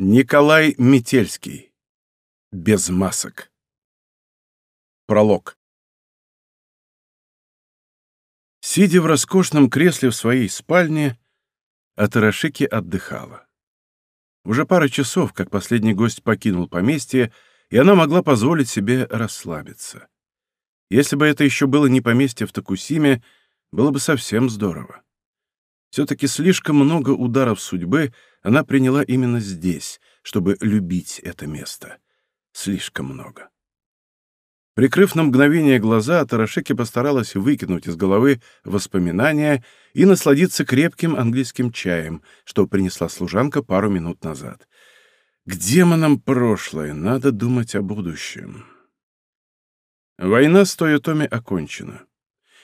Николай Метельский. Без масок. Пролог. Сидя в роскошном кресле в своей спальне, Атарашики отдыхала. Уже пара часов, как последний гость покинул поместье, и она могла позволить себе расслабиться. Если бы это еще было не поместье в Токусиме, было бы совсем здорово. Все-таки слишком много ударов судьбы она приняла именно здесь, чтобы любить это место. Слишком много. Прикрыв на мгновение глаза, Тарашеки постаралась выкинуть из головы воспоминания и насладиться крепким английским чаем, что принесла служанка пару минут назад. К демонам прошлое, надо думать о будущем. Война с Тойотоми окончена.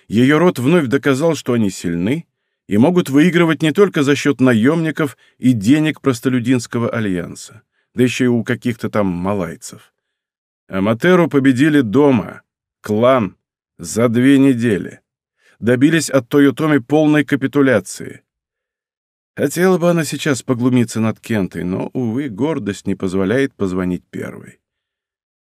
Ее род вновь доказал, что они сильны, и могут выигрывать не только за счет наемников и денег простолюдинского альянса, да еще и у каких-то там малайцев. Аматеру победили дома, клан, за две недели. Добились от Тойотоми полной капитуляции. Хотела бы она сейчас поглумиться над Кентой, но, увы, гордость не позволяет позвонить первой.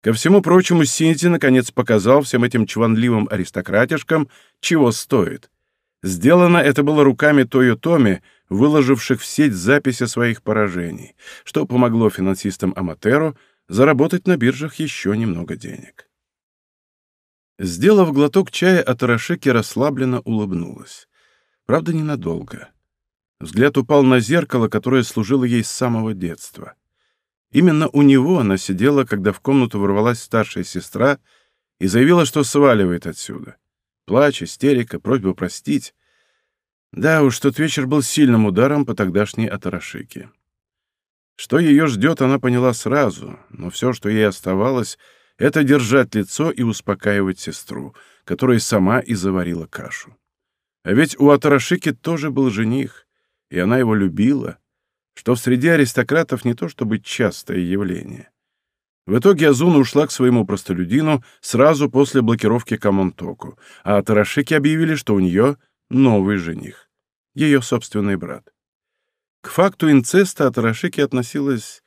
Ко всему прочему, Синти наконец показал всем этим чванливым аристократишкам, чего стоит — Сделано это было руками Тойотоми, выложивших в сеть записи своих поражений, что помогло финансистам Аматеро заработать на биржах еще немного денег. Сделав глоток чая, Атарашеки расслабленно улыбнулась. Правда, ненадолго. Взгляд упал на зеркало, которое служило ей с самого детства. Именно у него она сидела, когда в комнату ворвалась старшая сестра и заявила, что сваливает отсюда. Плач, истерика, просьба простить. Да уж, тот вечер был сильным ударом по тогдашней Атарашике. Что ее ждет, она поняла сразу, но все, что ей оставалось, это держать лицо и успокаивать сестру, которая сама и заварила кашу. А ведь у Атарашики тоже был жених, и она его любила, что в среде аристократов не то чтобы частое явление. В итоге Азуна ушла к своему простолюдину сразу после блокировки Камонтоку, а Тарашики объявили, что у нее новый жених, ее собственный брат. К факту инцеста Атарашики относилась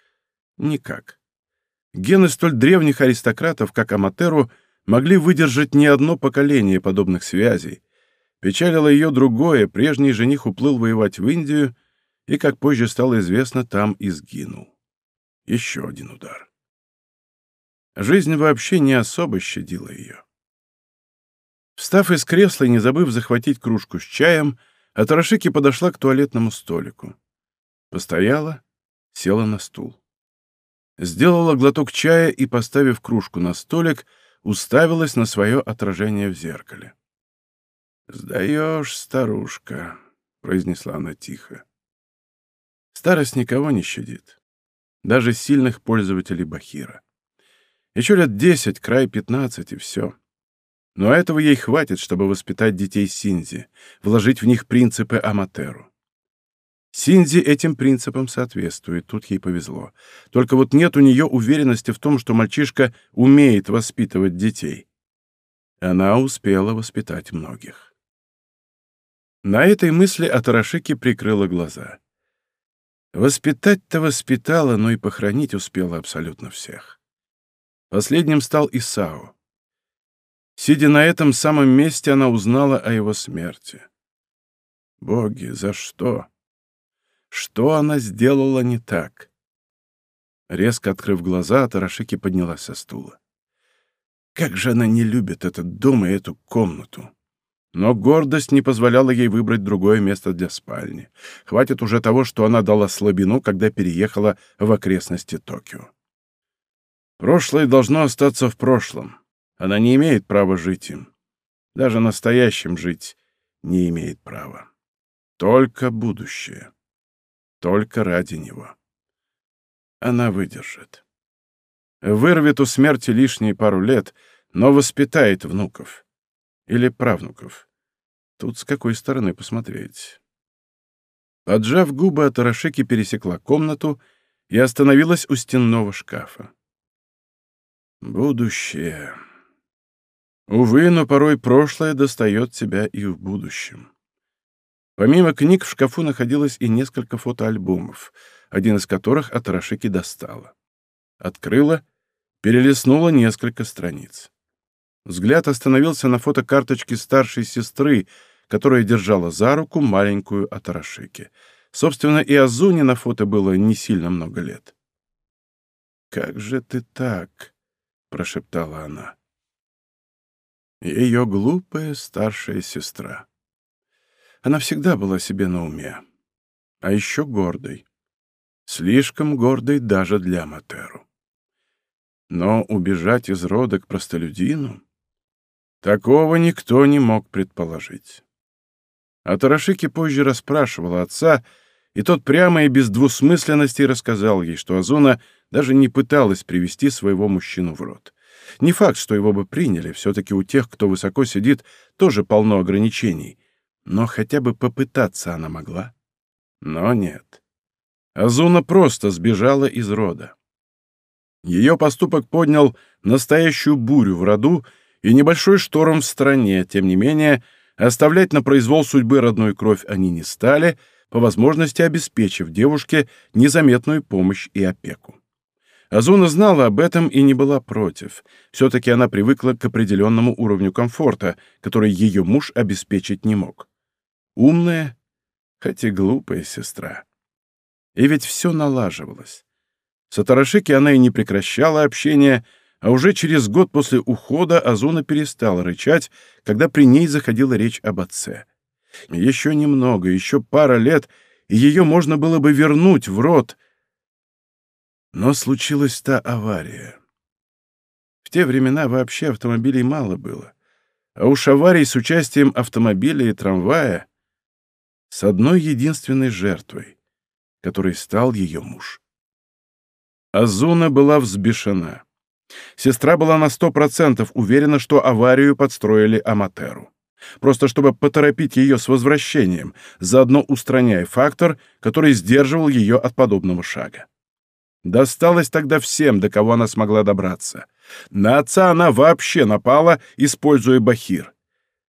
никак. Гены столь древних аристократов, как Аматеру, могли выдержать не одно поколение подобных связей. Печалило ее другое, прежний жених уплыл воевать в Индию и, как позже стало известно, там и сгинул. Еще один удар. Жизнь вообще не особо щадила ее. Встав из кресла и не забыв захватить кружку с чаем, Атарашики подошла к туалетному столику. Постояла, села на стул. Сделала глоток чая и, поставив кружку на столик, уставилась на свое отражение в зеркале. «Сдаешь, старушка», — произнесла она тихо. Старость никого не щадит, даже сильных пользователей Бахира. Еще лет десять, край пятнадцать, и все. Но этого ей хватит, чтобы воспитать детей Синзи, вложить в них принципы Аматеру. Синзи этим принципам соответствует, тут ей повезло. Только вот нет у нее уверенности в том, что мальчишка умеет воспитывать детей. Она успела воспитать многих. На этой мысли Атарашики прикрыла глаза. Воспитать-то воспитала, но и похоронить успела абсолютно всех. Последним стал Исао. Сидя на этом самом месте, она узнала о его смерти. Боги, за что? Что она сделала не так? Резко открыв глаза, Тарашики поднялась со стула. Как же она не любит этот дом и эту комнату! Но гордость не позволяла ей выбрать другое место для спальни. Хватит уже того, что она дала слабину, когда переехала в окрестности Токио. Прошлое должно остаться в прошлом. Она не имеет права жить им. Даже настоящим жить не имеет права. Только будущее. Только ради него. Она выдержит. Вырвет у смерти лишние пару лет, но воспитает внуков. Или правнуков. Тут с какой стороны посмотреть. Поджав губы, Атарашеки пересекла комнату и остановилась у стенного шкафа. Будущее. Увы, но порой прошлое достает тебя и в будущем. Помимо книг в шкафу находилось и несколько фотоальбомов. один из которых Атарашики достала. Открыла, перелистнула несколько страниц. Взгляд остановился на фотокарточке старшей сестры, которая держала за руку маленькую Атарашики. Собственно, и Азуне на фото было не сильно много лет. «Как же ты так?» — прошептала она. Ее глупая старшая сестра. Она всегда была себе на уме. А еще гордой. Слишком гордой даже для Матеру. Но убежать из рода к простолюдину Такого никто не мог предположить. А Тарашики позже расспрашивала отца, и тот прямо и без двусмысленности рассказал ей, что Азуна даже не пыталась привести своего мужчину в рот. Не факт, что его бы приняли, все-таки у тех, кто высоко сидит, тоже полно ограничений. Но хотя бы попытаться она могла. Но нет. Азуна просто сбежала из рода. Ее поступок поднял настоящую бурю в роду, и небольшой шторм в стране, тем не менее, оставлять на произвол судьбы родную кровь они не стали, по возможности обеспечив девушке незаметную помощь и опеку. Азуна знала об этом и не была против. Все-таки она привыкла к определенному уровню комфорта, который ее муж обеспечить не мог. Умная, хоть и глупая сестра. И ведь все налаживалось. С Атарашики она и не прекращала общения, а уже через год после ухода Азуна перестала рычать, когда при ней заходила речь об отце. Еще немного, еще пара лет, и ее можно было бы вернуть в рот. Но случилась та авария. В те времена вообще автомобилей мало было. А уж аварий с участием автомобиля и трамвая с одной единственной жертвой, которой стал ее муж. Азуна была взбешена. Сестра была на сто процентов уверена, что аварию подстроили Аматеру. Просто чтобы поторопить ее с возвращением, заодно устраняя фактор, который сдерживал ее от подобного шага. Досталось тогда всем, до кого она смогла добраться. На отца она вообще напала, используя бахир.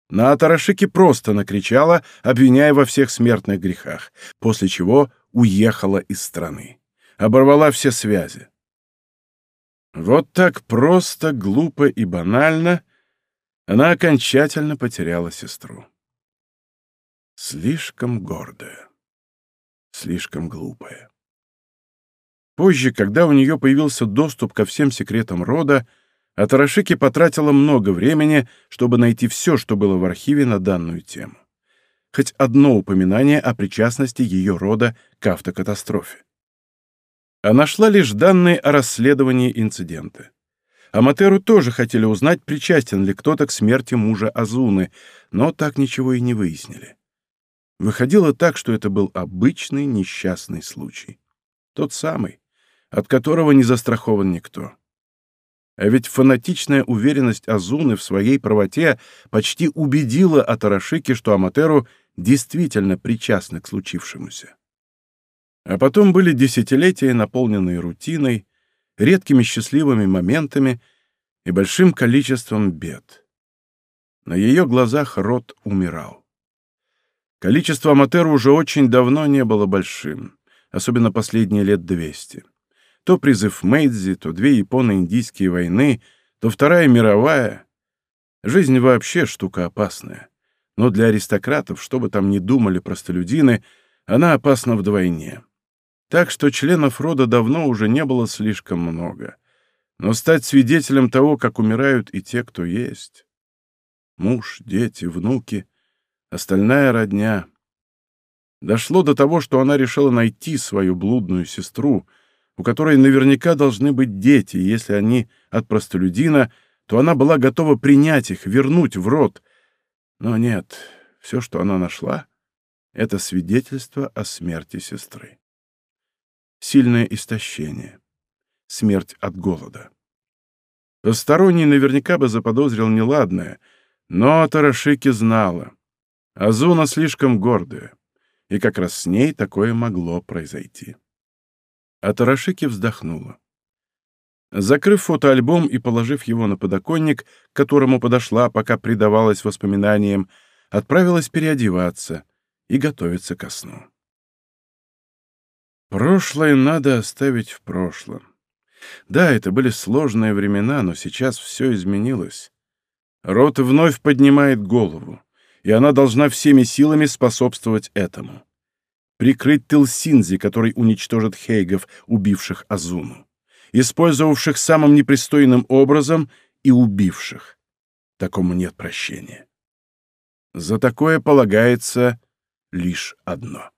На Атарашики просто накричала, обвиняя во всех смертных грехах, после чего уехала из страны. Оборвала все связи. Вот так просто, глупо и банально она окончательно потеряла сестру. Слишком гордая, слишком глупая. Позже, когда у нее появился доступ ко всем секретам рода, Атарашики потратила много времени, чтобы найти все, что было в архиве на данную тему. Хоть одно упоминание о причастности ее рода к автокатастрофе а нашла лишь данные о расследовании инцидента. Аматеру тоже хотели узнать, причастен ли кто-то к смерти мужа Азуны, но так ничего и не выяснили. Выходило так, что это был обычный несчастный случай. Тот самый, от которого не застрахован никто. А ведь фанатичная уверенность Азуны в своей правоте почти убедила Атарашики, что Аматеру действительно причастны к случившемуся. А потом были десятилетия, наполненные рутиной, редкими счастливыми моментами и большим количеством бед. На ее глазах род умирал. Количество Аматеру уже очень давно не было большим, особенно последние лет двести. То призыв Мэйдзи, то две японо-индийские войны, то Вторая мировая. Жизнь вообще штука опасная. Но для аристократов, что бы там ни думали простолюдины, она опасна вдвойне так что членов рода давно уже не было слишком много. Но стать свидетелем того, как умирают и те, кто есть. Муж, дети, внуки, остальная родня. Дошло до того, что она решила найти свою блудную сестру, у которой наверняка должны быть дети, и если они от простолюдина, то она была готова принять их, вернуть в род. Но нет, все, что она нашла, — это свидетельство о смерти сестры сильное истощение, смерть от голода. Посторонний наверняка бы заподозрил неладное, но Тарашики знала. Азуна слишком гордая, и как раз с ней такое могло произойти. А Тарашики вздохнула. Закрыв фотоальбом и положив его на подоконник, к которому подошла, пока предавалась воспоминаниям, отправилась переодеваться и готовиться ко сну. Прошлое надо оставить в прошлом. Да, это были сложные времена, но сейчас все изменилось. Рот вновь поднимает голову, и она должна всеми силами способствовать этому. Прикрыть тыл Синзи, который уничтожит Хейгов, убивших Азуну, использовавших самым непристойным образом и убивших. Такому нет прощения. За такое полагается лишь одно.